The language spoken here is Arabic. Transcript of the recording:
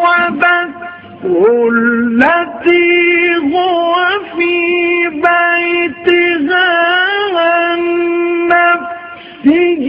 وراودته التي هو في بيتها عن نفسه